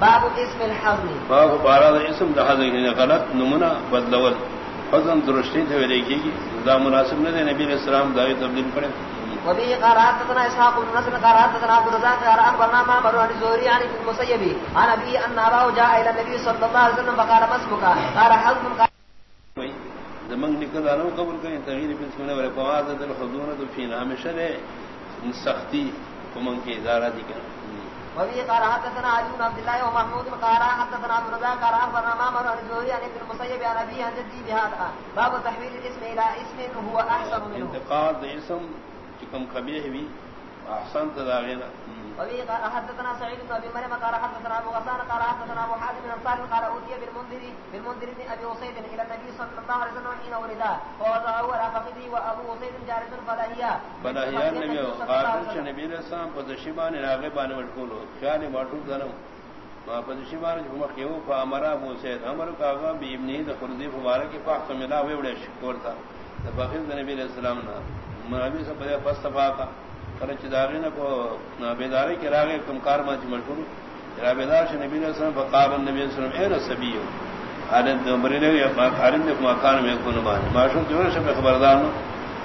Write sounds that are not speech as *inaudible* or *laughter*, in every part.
باب اسم الحظم باب بارہ اسم دا حضر غلط نمونہ بدلول. حضن درشتی تھے دیکھیے گی. دا مناسب نہ دے نبی علیہ السلام تبدیل پڑے. وبه قال حدثنا اسحاق بن نصر قال حدثنا عبد الرزاق قال اخبرنا معمر عن الزهري عن ابن المسيب عن ابي ان اباه جاء الى النبي صلى الله عليه وسلم فقال ما اسمك قال حزم قال نکل قبول کریں تغیر فواد تو فی ہمیشہ رہے سختی کمن کے ادارہ دی کرنا وبه قال حدثنا علي بن عبد الله ومحمود قال حدثنا عبد الرزاق قال اخبرنا معمر عن الزهري عن ابن المسيب عن ابي عن جدي بهذا. باب تحويل الاسم الى اسم هو احسن منه. انتقاد اسم كم قبيح بي احسن تداغينا وبه قال حدثنا سعيد بن ابي مريم قال حدثنا ابو غسان قال حدثنا ابو حازم بن صالح قال اوتي بالمنذر بالمنذر بن ابي وسيد الى النبي صلى الله عليه وسلم حين ولد. فوضعه على فخذه وابو وسيد جارد فلاهيا فلاهيا النبي قال النبي الله عليه وسلم. فدشبان راغبان مشغول خیال معطوف دنم ما جو مخيو فامر ابو سيد امر کا بي ابن خلدي مبارک پاک ملا ہوئے شکر تھا فخذ نبی علیہ السلام نے نبی سے فاستفا کا کرچ داغین کو بیداری کے راگے کم کار مچ مشہور را بیدار سے نبی علیہ السلام فقال النبی صلی اللہ علیہ وسلم اے نبی حالت مرنے یا مکان میں مکان میں کو نمان معشوق جو ہے خبردار ہوں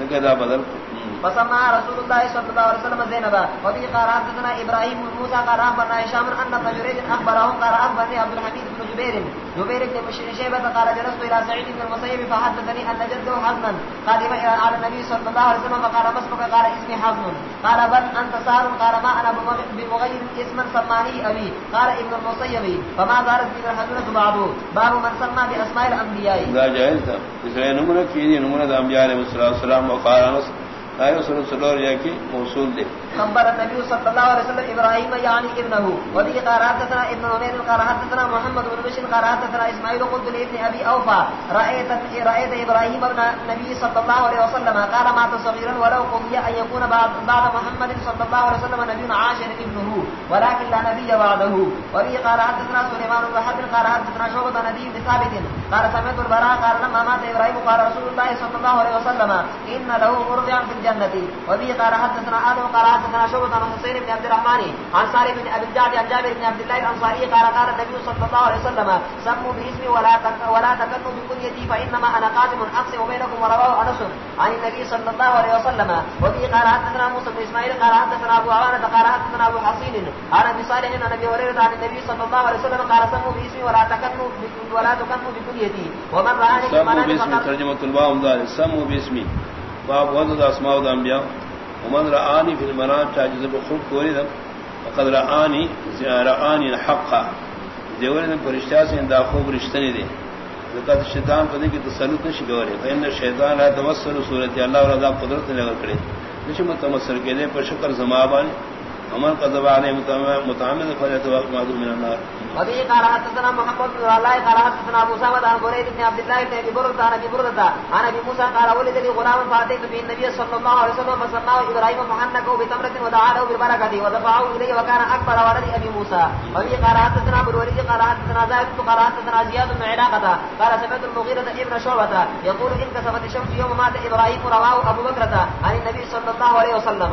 نکدا بدل فسمع رسول الله صلى الله عليه وسلم زينب وفي قال حدثنا ابراهيم بن موسى قال اخبرنا هشام ان ابن جريج اخبرهم قال اخبرني عبد الحميد بن جبير. جبير بن شيبة قال جلست الى سعيد بن المسيب فحدثني ان جده حزنا. قادم الى على النبي صلى الله عليه وسلم فقال ما اسمك؟ قال اسمي حزن. قال بل انت سار؟ قال ما انا بمغير اسما سماني ابي قال ابن المسيب. فما زالت من الحزنة بعده باب من سمى باسماء الانبياء لا جائز تھا اس لیے نمونہ کی نمونہ انبیاء علیہ السلام وقال انس آئے سلور یا کی موصول دے۔ خبر النبي صلى الله عليه وسلم ابراهيم يعني یعنی ابنه وذي قراتنا ابن عمر قراتنا محمد بن بشر قراتنا اسماعيل قلت لابن ابي اوفى رايت رايت ابراهيم ابن النبي صلى الله عليه وسلم، قال ما تصغيرا ولو قضي ان يكون بعد بعد محمد صلى الله عليه وسلم نبي عاشر ابنه ولكن لا نبي بعده. وذي قراتنا سليمان بن حرب قراتنا شعبة نبي ثابت، قال سمعت البراء، قال لما مات ابراهيم قال رسول الله صلى الله عليه وسلم، ان له مرضعا في الجنه وذي قال حدثنا ادم قال حدثنا شعبة عن حسين بن عبد الرحمن عن سالم بن ابي الجعد عن جابر بن عبد الله الانصاري قال قال النبي صلى الله عليه وسلم سموا باسمي ولا ولا تكنوا بكنيتي فانما انا قادم اقسم بينكم ورواه انس عن النبي صلى الله عليه وسلم. وفي قال حدثنا موسى بن اسماعيل قال حدثنا ابو عوانة قال حدثنا ابو حصين عن ابي صالح عن ابي هريره عن النبي صلى الله عليه وسلم قال سموا باسمي ولا تكنوا ولا تكنوا بكنيتي ومن رآني في المنام ترجمة الباب دار سموا باسمي. باب وضد اسماء الانبياء ومن رآني في المنام تاجز بخوب كوريدا وقد رآني رآني الحق. دیوری فرشتہ سے دا خوب رشتہ نہیں دے. ذکر شیطان کو دے تسلط نہ شگورے فإن الشیطان لا توسل صورت اللہ اور عذاب قدرت لگا کرے نش متمسل کے دے پر شکر زمابان عمل قذب علیہ متعمد فلیت وقت معذور من النار۔ وبه قال حدثنا محمد بن الله قال حدثنا ابو سعد عن بريد بن عبد الله بن ابي برده عن ابي برده عن ابي موسى قال ولد لي غلام فاتيت به النبي صلى الله عليه وسلم فسماه ابراهيم فحنكه بتمره ودعا له بالبركه ودفعه اليه وكان اكبر ولد ابي موسى. وبه قال حدثنا ابو الوليد، قال حدثنا زاهد، قال حدثنا زياد بن علاقه قال سمعت المغيرة ابن شعبة يقول ان كسبت الشمس يوم مات ابراهيم رواه ابو بكر عن النبي صلى الله عليه وسلم.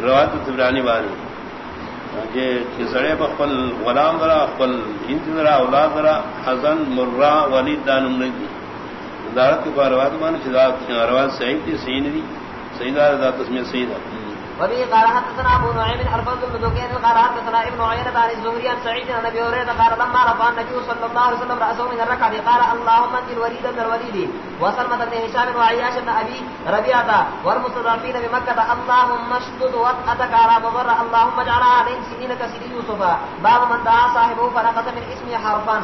روایت تبرانی بانی سڑے بخل غلام درا خپل ہند درا اولاد درا حسن مرا ولید دانم لگی دارت کے روایت مان روایت صحیح تھی، صحیح نہیں صحیح دار دا تسمیت صحیح تھا وبه قال حدثنا ابو نعيم الفضل بن ذكين قال حدثنا ابن عيينة عن الزهري عن سعيد عن ابي هريرة قال لما رفع النبي صلى الله عليه وسلم رأسه من الركعة، قال اللهم انت الوليد بن الوليد وسلمة بن هشام وعياش بن ابي ربيعة والمستضعفين بمكة، اللهم اشدد وطأتك على مضر، اللهم اجعلها عليهم سنين كسيد يوسف. باب من دعا صاحبه فنقص من اسمه حرفا.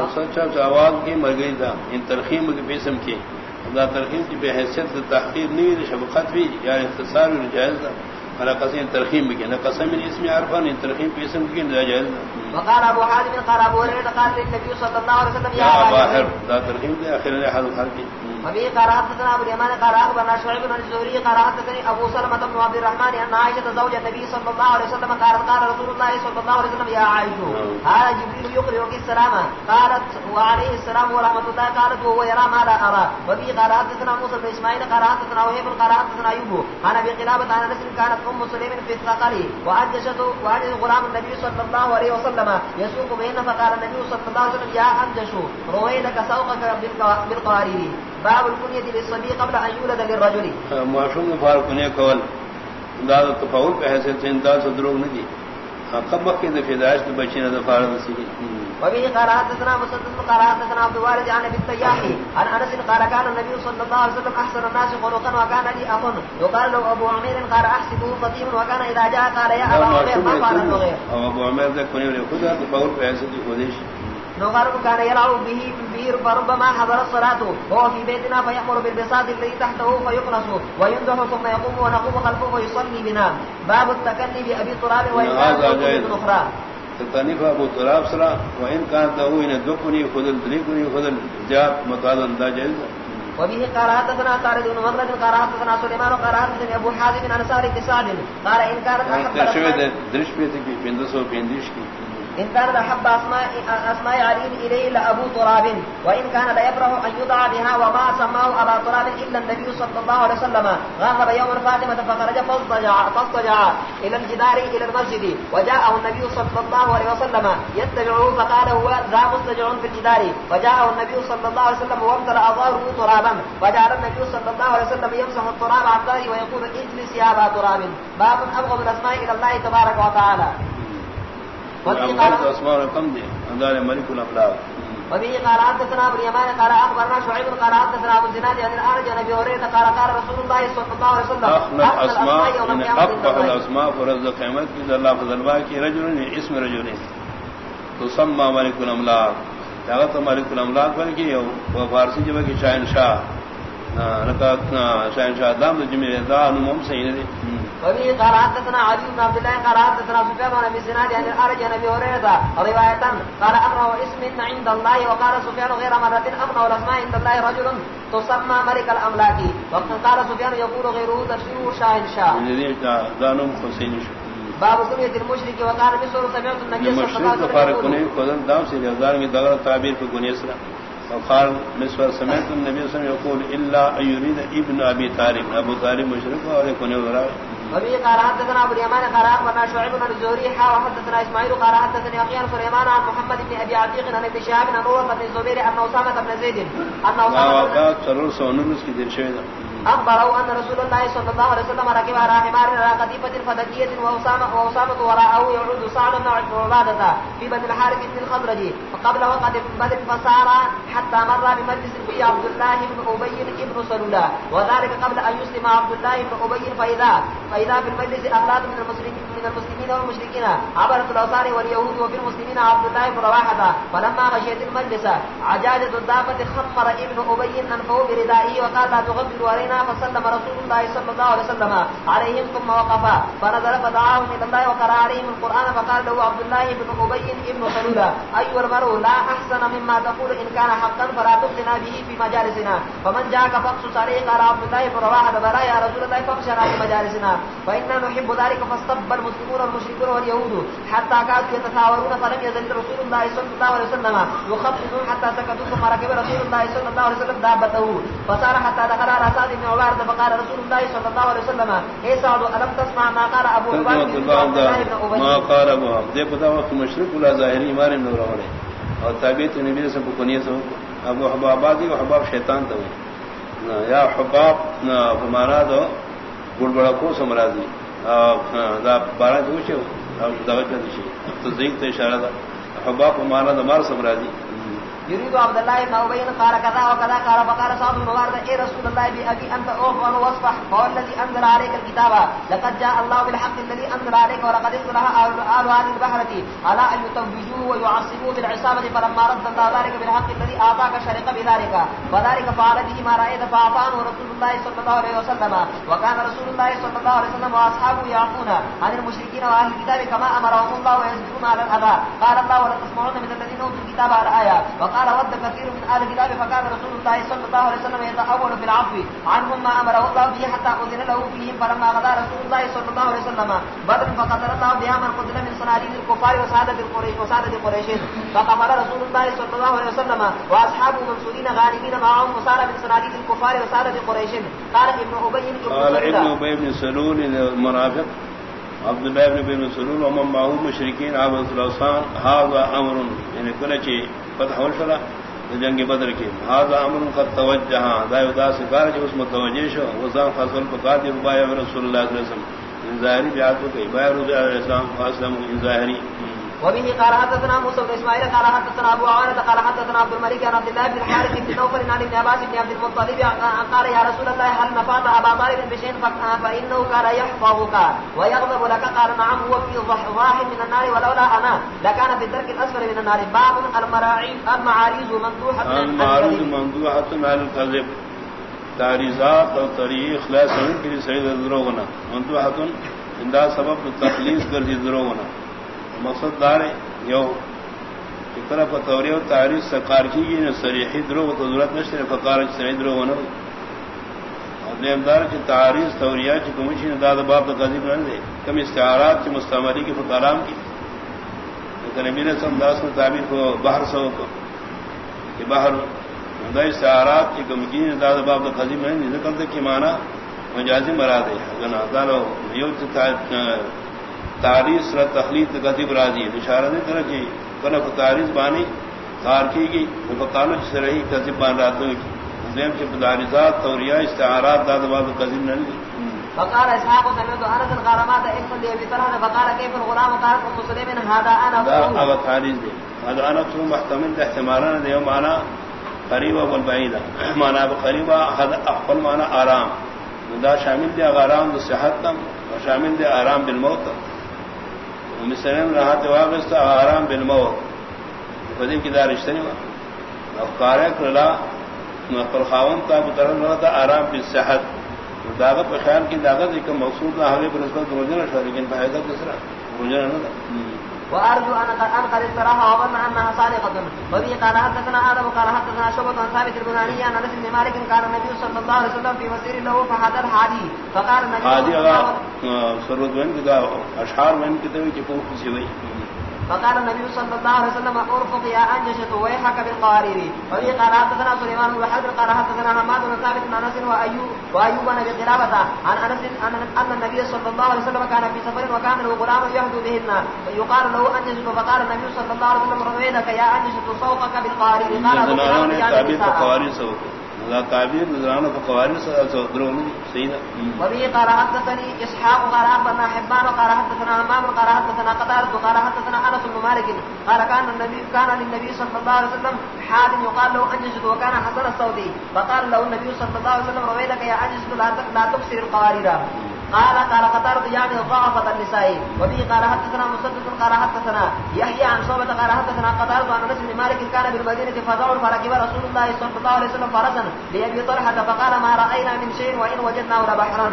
مقصد چاپ آواز کی مر گئی تھا ان ترخیم کی قسم کی. اللہ ترخیم کی بے حیثیت تحقیر نہیں شبقت بھی یا اختصار جائز تھا قسم ترخیم بھی نہ قسم اس میں عرفان ان ترخیم کی اسم کی ناجائز وقال ابو حازم قال ابو هريره قال للنبي صلى الله عليه وسلم يا باهر ذا ترخیم دے اخر نے حال حال کی ابي قال حدثنا ابو اليمان قال اخبرنا شعيب بن الزهري قال حدثني ابو سلمة بن عبد الرحمن یعنی ان عائشة زوج النبي صلى الله عليه وسلم قالت قال رسول الله صلى الله عليه وسلم يا عائشة هذا جبريل يقرئك السلام، قالت وعليه السلام ورحمة الله قالت وهو يرى ما لا ارى وبه قال حدثنا موسى بن اسماعيل قال حدثنا وهيب قال حدثنا ايوب عن ابي قلابة عن انس كانت ام سليم في الثقل وانجشت وانجش غلام النبي صلى الله عليه وسلم. يسوق بهن فقال النبي صلى الله عليه وسلم يا انجش رويدك سوقك بالقوارير باب الكنية للصبي قبل أن يولد للرجل. معشوم فارق کنیہ کول. داد تفاول پہ حیثیت سے انداز سے دروگ نہیں دی قبل کے دفعہ داعش کے بچے نے دفعہ رسیلی وبه قال حدثنا مسدد قال حدثنا عبد الوارث عن ابي التياح عن انس قال كان النبي صلى الله عليه وسلم احسن الناس خلقا وكان لي اخ يقال له ابو عمير قال احسبه قديم وكان اذا جاء قال يا ابا عمير ما فعل النغير ابو عمير ذا كوني له خدا تفاول پہ حیثیت خودش نغر كان يلعب به في البير فربما حضر الصلاة وهو في بيتنا فيأمر بالبساط الذي تحته فيقنص. وينزح ثم يقوم ونقوم خلفه ويصلي بنا. باب التكني بأبي تراب وإن أخرى. تنیف ابو تراب سرا. و ان کان تو ان دکنی خود الدریکنی خود الجاب. مقاد انداز جائز وبه قال حدثنا خالد بن مغرد قال حدثنا سليمان قال حدثنا ابو حازم عن بن سعد قال ان كانت احب درش کی بندسو بندش کی إن كان أحب أسماء, أسماء علي إليه لأبو تراب وإن كان لا يبره أن يدعى بها وما سماه أبا تراب إلا النبي صلى الله عليه وسلم. غضب يوم فاطمة فخرج فاضطجع, فاضطجع إلى الجدار إلى المسجد وجاءه النبي صلى الله عليه وسلم. يتبعه فقال هو ذا مستجع في الجدار. وجاءه النبي صلى الله عليه وسلم وامتلأ ظهره ترابا. وجعل النبي صلى الله عليه وسلم يمسح التراب عن ظهره ويقول اجلس يا أبا تراب. باب أبغض الأسماء إلى الله تبارك وتعالى. اسماء کم دے اندار ملک الافلاق وبه قال حدثنا ابو اليمان قال اخبرنا شعيب قال حدثنا ابو الزناد عن الارج عن ابي هريره قال قال رسول الله صلى الله عليه وسلم اخلق اسماء من اقبح الاسماء فرز قیمت کی اللہ فضل با کی رجل اسم رجل تسمى ملك الاملاك جاغت ملك الاملاك بلکی وہ فارسی جبہ کی شاہنشاہ شاہنشاہ دام جمعہ دا نموم سیدی وبه قال حدثنا علي بن عبد الله قال حدثنا سفيان بن سناد عن الارج عن ابي هريره روايه قال امر اسم عند الله وقال سفيان غير مره امر الاسماء عند الله رجل تسمى ملك الاملاك وقد قال سفيان يقول غيره تشير شاهن شاه دانم حسين باب سنية المشرك وقال مصر سمعت النبي صلى الله عليه وسلم يقول دام سے ہزار میں دغرا تعبیر کو گنیسرا وقال مصر سمعت النبي صلى الله عليه وسلم يقول الا يريد ابن ابي طالب ابو طالب مشرك اور كونه ورا وبه قال حدثنا ابو اليمان قال اخبرنا شعيب بن الزهري حا وحدثنا اسماعيل قال حدثني اخي سليمان عن محمد بن ابي عتيق عن ابن شهاب عن عروه بن الزبير ان اسامه بن زيد. ان اسامه دل شوی اخبروا ان رسول الله صلى الله عليه وسلم ركب على حمار على قديفه فدكيه واسامه وراءه يعود سعد بن عباده في بني الحارث بن الخضرج. فقبل وقت بدر فسار حتى مر بمجلس فيه عبد الله بن ابي بن سلوله وذلك قبل ان يسلم عبد الله بن ابي فاذا فاذا في المجلس اولاد من المسلمين من المسلمين والمشركين. عبرت الاوصار واليهود وفي المسلمين عبد الله بن رواحه فلما غشيت المجلس عجاجه الدابه خمر ابن ابي انفه بردائه وقال لا تغفر علينا فسلم رسول الله صلى الله عليه وسلم عليهم ثم وقف. فنزل فدعاهم الى الله وقرا عليهم القران فقال له عبد الله بن ابي بن سلوله ايها المرء لا احسن مما تقول ان كان حقا فلا تفتنا به في مجالسنا. فمن جاءك فاقصص عليه قال عبد الله بن رواحه بلى يا رسول الله فاخشنا في مجالسنا. فإننا نحب ذلك فاستب المسلمون والمشركون واليهود حتى كادوا يتثاورون فلم يزل رسول الله صلى الله عليه وسلم يخفضون حتى سكتوا ثم ركب رسول الله صلى الله عليه وسلم دابته. فصار حتى دخل على سعد بن عبارة فقال رسول الله صلى الله عليه وسلم اے سعد تسمع ما قال أبو عباد ما قال أبو عبد. پتا وقت مشرق ولا ظاہری ایمان ابن رہنے اور تابعیت نبی سے کنیہ سے ابو حباب آدی و حباب شیطان تو یا حباب ہمارا دو گڑ بڑا کو سمرا دی بارہ دوشے تصدیق تو اشارہ تھا۔ حباب مانا دمار سمراجی يريد عبد الله بن ابي قال كذا وكذا قال فقال صاحب المبارك اي رسول الله بابي انت اوف وانا واصفح فهو الذي انزل عليك الكتاب. لقد جاء الله بالحق الذي انزل عليك ولقد اصلح اهل هذه البحرة على ان يتوجوه ويعصبوه بالعصابة، فلما رد الله ذلك بالحق الذي اعطاك شرق بذلك. وذلك فعل به ما رايت فاعطاه رسول الله صلى الله عليه وسلم. وكان رسول الله صلى الله عليه وسلم واصحابه يعفون عن المشركين واهل الكتاب كما امرهم الله ويسجدون على الاذى قال الله ولا تسمعون من الذين اوتوا الكتاب على الايه وقال ود كثير من اهل الكتاب فكان رسول الله صلى الله عليه وسلم يتأول في العفو عنهم ما امره الله به حتى اذن له فيهم فلما غدا رسول الله صلى الله عليه وسلم بدر فقتل الله بها من قتل من صناديد الكفار وسادة القريش وسادة قريش فقبل رسول الله صلى الله عليه وسلم واصحابه منصورين غانمين معهم وسار من صناديد الكفار وسادة قريش قال ابن ابي قال ابن ابي بن سلول المنافق عبد الله بن ابي سلول ومن معه مشركين عبد الاوثان هذا امر يعني كل شيء. فتح والفلا جنگ بدر کی هذا امر قد توجہ دایو دا سکار جو اس متوجہ شو. وزان فصل فقاد ربایا رسول اللہ صلی اللہ علیہ وسلم. ظاہری بیعت کو کہ بایا رسول اللہ علیہ وسلم فاسلم ظاہری وبه قال حدثنا موسى بن اسماعيل قال حدثنا ابو عوانة، قال حدثنا عبد الملك عن عبد الله بن الحارث بن نوفل عن ابن عباس بن عبد المطلب قال يا رسول الله، هل نفات ابا طالب بشيء؟ فانه كان يحفظك ويغضب لك. قال، نعم، هو في ضحضاح من النار، ولولا انا لكان في الدرك الاسفل من النار. باب المراعيز المعاريز ممدوحة المعاريز ممدوحة على الكذب تعریضات اور تاریخ لا سمجھ کے لیے صحیح دروغنا مندوحتن انداز سبب تخلیص کر دی دروغنا مقصد دار یو طرف توری و تاریخ سکار کی گئی سریحی درو تو ضرورت نشر فکار سری درو ہونا دار کی تاریخ توریا کی کمیشن داد باب قدیم نہ دے کم استعارات کی مستعمری کی فکارام کی نبی رسم داس نے تعبیر کو باہر سو کو کہ باہر دا استعارات کی کمکین داد باب قدیم نہیں ذکر تک کی معنی مجازی مراد ہے اگر نہ یو تاریخ سر تخلیق گتی برادی اشارہ نہیں کرنا چاہیے کلف تاریخ بانی کار کی گئی فکانو سے رہی کذب بان راتوں کی مسلم کے مدارزات توریا استعارات داد باب قزم نہ فقال اسحاق سمعت انس ما ذئب لي بطران فقال كيف الغلام قال ام سليم هذا انا هذا تاریخ دے هذا انا ثم محتمل احتمالنا دے معنی قریبا والبعیدا *clears throat* معنی بقریبا هذا اقل معنی آرام۔ دا شامل دے آرام دے صحت تم شامل دے آرام بالموت مسلم رہا تو واپس تھا آرام بن موت قدیم کی دار رشتے نہیں افکار کلا خاون کا مترن رہا تھا آرام کی صحت. داغت خیال کی داغت ایک مقصود نہ ہوگی پر اس وقت روزانہ تھا لیکن فائدہ دوسرا روزانہ نہ تھا وارجو ان ان قد استراها وظن انها صادقه وبه قال حدثنا ادم قال حدثنا شعبة عن ثابت البناني عن انس بن مالك قال النبي صلى الله عليه وسلم في مسير له فحضر حادي. فقال النبي سرود وين اشعار وين كتبه كيف سوي فقال النبي صلى الله عليه وسلم ارفق يا انجشة ويحك بالقوارير وفي قال حدثنا سليمان بن حجر قال حدثنا حماد بن ثابت بن انس وايوب وايوب بن قلابة عن انس ان النبي صلى الله عليه وسلم كان في سفر وكان له غلام يهدو بهن. يقال له انجشة فقال النبي صلى الله عليه وسلم رويدك يا انجشة سوقك بالقوارير قال ابو تعبیر نظرانہ کو قوارن سے درو صحیح سیدہ وبه قال حدثني اسحاق، قال اخبرنا حبان، قال حدثنا امام، قال حدثنا قتال، قال حدثنا انس بن مالك قال كان النبي كان للنبي صلى الله عليه وسلم حاد يقال له انجز وكان حسن الصوتي فقال له النبي صلى الله عليه وسلم رويدك يا انجز لا تكسر القوارير قال قال قتال يعني ضعفة النساء. وبه قال حدثنا مسدد قال حدثنا يحيى عن صوبة قال حدثنا قتال عن انس بن مالك كان بالمدينة فزعوا فركب رسول الله صلى الله عليه وسلم فرسا لأبي طلحة فقال ما رأينا من شيء وإن وجدناه لبحرا.